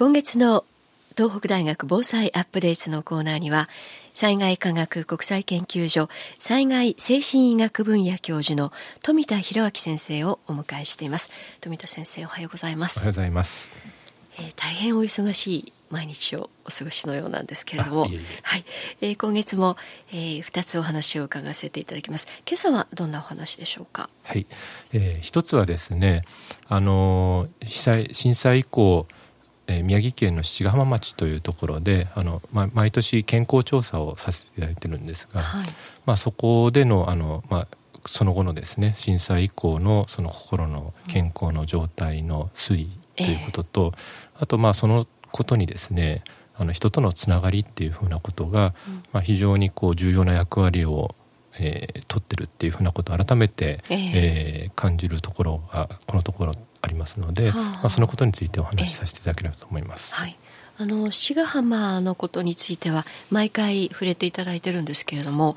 今月の東北大学防災アップデートのコーナーには災害科学国際研究所災害精神医学分野教授の富田博明先生をお迎えしています。富田先生おはようございます。おはようございます、えー、大変お忙しい毎日をお過ごしのようなんですけれども、いえいえ。はい、えー、今月も、えー、2つお話を伺わせていただきます。今朝はどんなお話でしょうか？はい、えー、一つはですね、あの被災震災以降えー、宮城県の七ヶ浜町というところであの、ま、毎年健康調査をさせていただいてるんですが、はい、まあ、そこでのあの、まあ、その後のですね震災以降のその心の健康の状態の推移ということと、えー、あとまあそのことにですねあの人とのつながりっていうふうなことが、うん、まあ、非常にこう重要な役割をえー、取ってるっていうふうなことを改めて、えー、えー、感じるところがこのところありますので、はあ、まあ、そのことについてお話しさせていただければと思います。はい。あの志賀浜のことについては毎回触れていただいてるんですけれども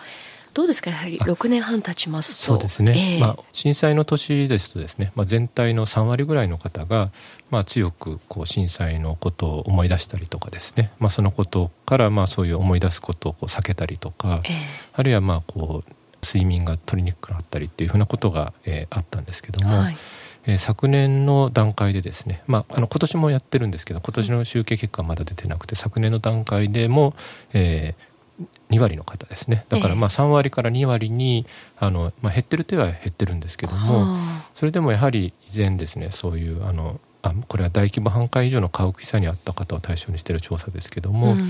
どうですか？やはり6年半経ちますと。そうですね、えー、まあ、震災の年ですとですね、まあ、全体の3割ぐらいの方が、まあ、強くこう震災のことを思い出したりとかですね、まあ、そのことからまあそういう思い出すことをこう避けたりとか、えー、あるいはまあこう睡眠が取りにくくなったりっていうふうなことが、えー、あったんですけども、はい、えー、昨年の段階でですね、まあ、あの今年もやってるんですけど今年の集計結果はまだ出てなくて昨年の段階でも、えー、2割の方ですね。だからまあ3割から2割にあの、まあ、減ってる手は減ってるんですけどもそれでもやはり依然ですねそういうあのあこれは大規模半壊以上の家屋被災にあった方を対象にしている調査ですけども、うん、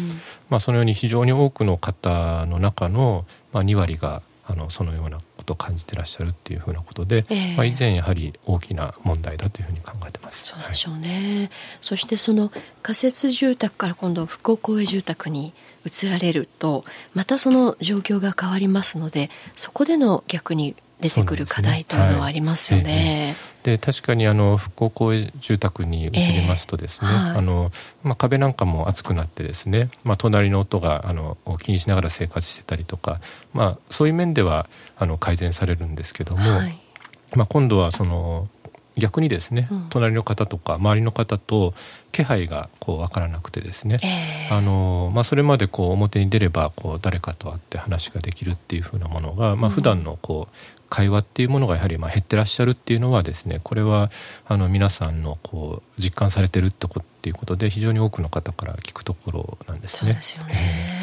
まあ、そのように非常に多くの方の中の、まあ、2割があのそのようなことを感じてらっしゃるっていうふうなことで、えー、まあ、以前やはり大きな問題だというふうに考えてます。そうでしょうね、はい、そしてその仮設住宅から今度復興公営住宅に移られるとまたその状況が変わりますのでそこでの逆に出てくる課題というのはありますよね。で、確かにあの復興公営住宅に移りますとですね、えーはい、あのまあ、壁なんかも厚くなってですね、まあ、隣の音があの気にしながら生活してたりとか、まあ、そういう面ではあの改善されるんですけども、はい、まあ、今度はその逆にですね、うん、隣の方とか周りの方と気配がこう分からなくてですね、えー、あのまあ、それまでこう表に出ればこう誰かと会って話ができるっていうふうなものが、まあ普段のこう会話っていうものがやはりまあ減ってらっしゃるっていうのはですねこれはあの皆さんのこう実感されてるってことっていうことで非常に多くの方から聞くところなんですね。そ、ね。えー、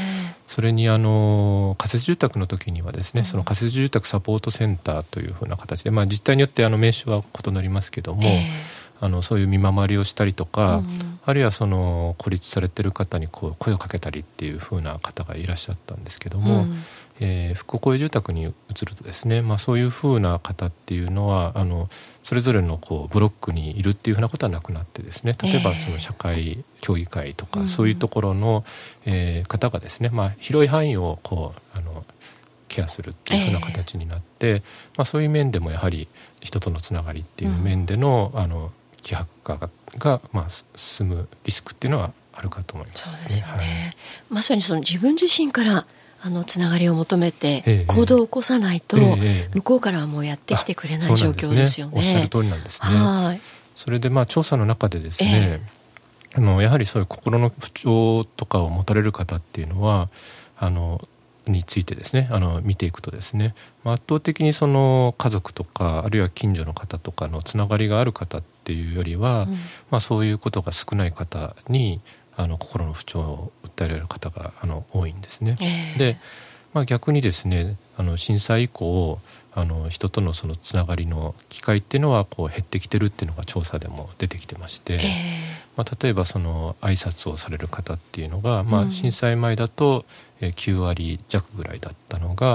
それにあの仮設住宅の時にはですね、うん、その仮設住宅サポートセンターというふうな形で、まあ、実態によってあの名称は異なりますけども、えーあのそういう見回りをしたりとか、うん、あるいはその孤立されてる方にこう声をかけたりっていうふうな方がいらっしゃったんですけども、うん、えー、復興公営住宅に移るとですね、まあ、そういうふうな方っていうのはあのそれぞれのこうブロックにいるっていうふうなことはなくなってですね例えばその社会協議会とか、そういうところの、えー、方がですね、まあ、広い範囲をこうあのケアするっていうふうな形になって、えー、まあ、そういう面でもやはり人とのつながりっていう面での,、あの希薄化がが、まあ、進むリスクっていうのはあるかと思います、ね、そうですよね、はい、まさにその自分自身からあのつながりを求めて行動を起こさないと、向こうからはもうやってきてくれない状況ですよね。おっしゃる通りなんですね。はい。それでまあ調査の中でですね、あのやはりそういう心の不調とかを持たれる方っていうのはあのについてですねあの見ていくとですね圧倒的にその家族とかあるいは近所の方とかのつながりがある方っていうよりは、うん、まあ、そういうことが少ない方にあの心の不調を訴えられる方があの多いんですね。えー、で、まあ、逆にですねあの震災以降あの人とのそのつながりの機会っていうのはこう減ってきてるっていうのが調査でも出てきてまして、えー、まあ、例えばその挨拶をされる方っていうのが、まあ、震災前だと9割弱ぐらいだったのが、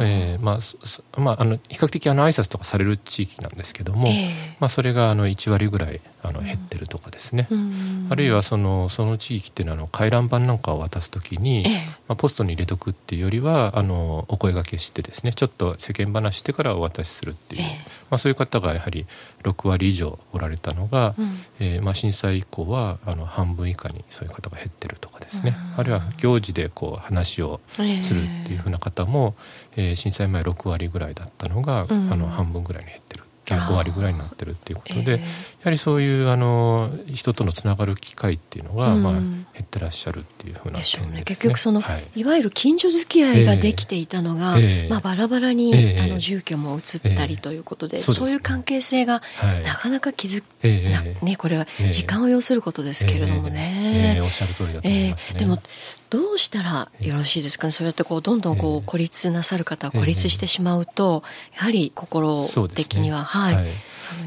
えー、まあまあ、あの比較的あの挨拶とかされる地域なんですけども、えー、まあ、それがあの1割ぐらいあの減ってるとかですね、うん、あるいはそのその地域っていうのはあの回覧板なんかを渡す時に、えー、まあ、ポストに入れとくっていうよりはあのお声がけしてですねちょっと世間話してからお渡しするっていう、えー、まあ、そういう方がやはり6割以上おられたのが、うん、えー、まあ、震災以降はあの半分以下にそういう方が減ってるとかですね、うん、あるいは行事でこう話をするっていうふうな方も、えー、震災前6割ぐらいだったのが、あの半分ぐらいに減ってる。5割ぐらいになってるっていうことで、えー、やはりそういうあの人とのつながる機会っていうのが、まあ、減ってらっしゃるっていうふうな点ですね。ね。結局その、はい、いわゆる近所付き合いができていたのが、えー、まあ、バラバラに、えー、あの住居も移ったりということで、そういう関係性がなかなか築く、ね、これは時間を要することですけれどもね。おっしゃる通りだと思います、ね、でもどうしたらよろしいですかね、そうやってこうどんどんこう孤立なさる方は孤立してしまうと、やはり心的には、ね、はい、はい、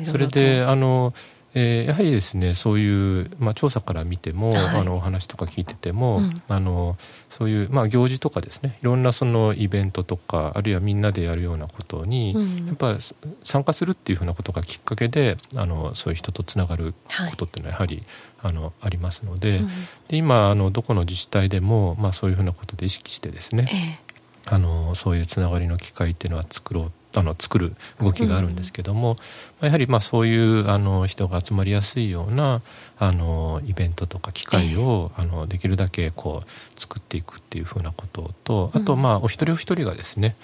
それであのえー、やはりですねそういう、まあ、調査から見ても、はい、あのお話とか聞いてても、うん、あのそういう、まあ、行事とかですねいろんなそのイベントとかあるいはみんなでやるようなことに、うん、やっぱ参加するっていうふうなことがきっかけであのそういう人とつながることっていうのはやはり、はい、あのありますのでうん、で今あのどこの自治体でも、まあ、そういうふうなことで意識してですね、えー、あのそういうつながりの機会っていうのは作ろうあの作る動きがあるんですけども、うん、やはりまあそういうあの人が集まりやすいようなあのイベントとか機会を、あのできるだけこう作っていくっていうふうなこととあとまあお一人お一人がですね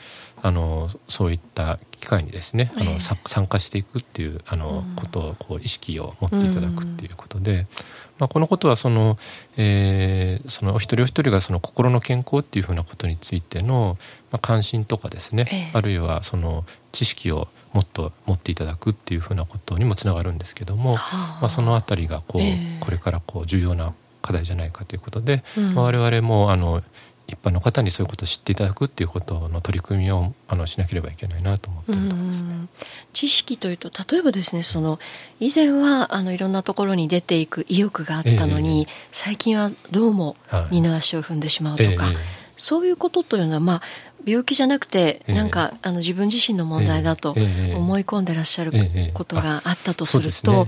あのそういった機会にですねあの、参加していくっていうあの、ことをこう意識を持っていただくっていうことで、まあ、このことはその,、えー、そのお一人お一人がその心の健康っていうふうなことについての、まあ、関心とかですね、ええ、あるいはその知識をもっと持っていただくっていうふうなことにもつながるんですけども、はあ、まあ、そのあたりがこう、え、これからこう重要な課題じゃないかということで、うん、我々もあの一般の方にそういうことを知っていただくっていうことの取り組みをあのしなければいけないなと思っているところですね。知識というと例えばですねその以前はあのいろんなところに出ていく意欲があったのに、えー、最近はどうも二の足を踏んでしまうとか、えー、そういうことというのはまあ病気じゃなくて、なんか、あの自分自身の問題だと思い込んでらっしゃることがあったとすると、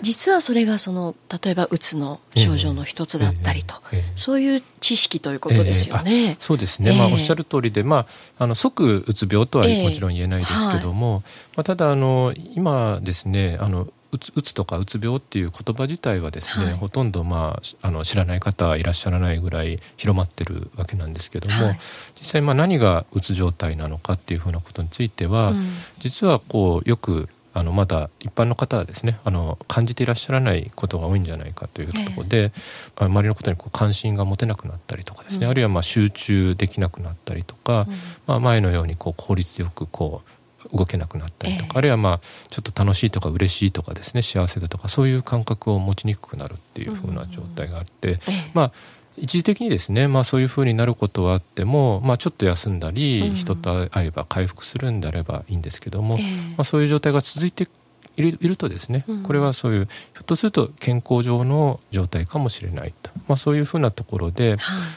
実はそれがその例えばうつの症状の一つだったりと、そういう知識ということですよね。そうですね、まあ、おっしゃる通りで、まあ、あの即うつ病とはもちろん言えないですけども、まあ、ただあの今ですねあのうつうつとかうつ病っていう言葉自体はですね、はい、ほとんど、まあ、あの知らない方はいらっしゃらないぐらい広まってるわけなんですけども、はい、実際まあ何がうつ状態なのかっていうふうなことについては、うん、実はこうよくあのまだ一般の方はですねあの感じていらっしゃらないことが多いんじゃないかというところで、えー、周りのことにこう関心が持てなくなったりとかですね、うん、あるいはまあ集中できなくなったりとか、うん、まあ、前のようにこう効率よくこう動けなくなったりとか、えー、あるいはまあちょっと楽しいとか嬉しいとかですね幸せだとかそういう感覚を持ちにくくなるっていうふうな状態があって、まあ一時的にですね、まあ、そういうふうになることはあっても、まあ、ちょっと休んだり、人と会えば回復するんであればいいんですけども、えー、まあ、そういう状態が続いているいるとですね、これはそういうひょっとすると健康上の状態かもしれないと、まあ、そういうふうなところで、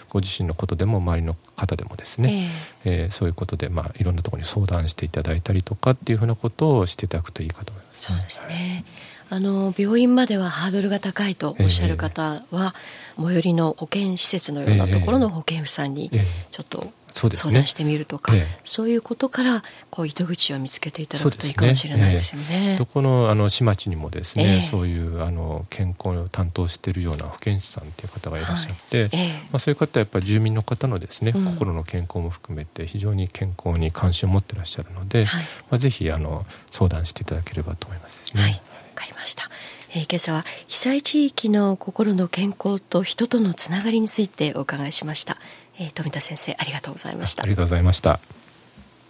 ご自身のことでも周りの方でもですね、えー、えー、そういうことで、まあ、いろんなところに相談していただいたりとかっていうふうなことをしていただくといいかと思います、ね、そうですね、あの病院まではハードルが高いとおっしゃる方は、えー、最寄りの保健施設のようなところの保健婦さんにちょっと相談してみるとか、そう、ねええ、そういうことからこう糸口を見つけていただくといいかもしれないですよね。ねえ、どこのあの市町にもですね、そういうあの健康を担当しているような保健師さんという方がいらっしゃって、はい、まあ、そういう方はやっぱり住民の方のですね、うん、心の健康も含めて非常に健康に関心を持っていらっしゃるので、はい、まあ、ぜひあの相談していただければと思いますね。はい、わかりました。えー、今朝は被災地域の心の健康と人とのつながりについてお伺いしました。えー、富田先生ありがとうございましたありがとうございました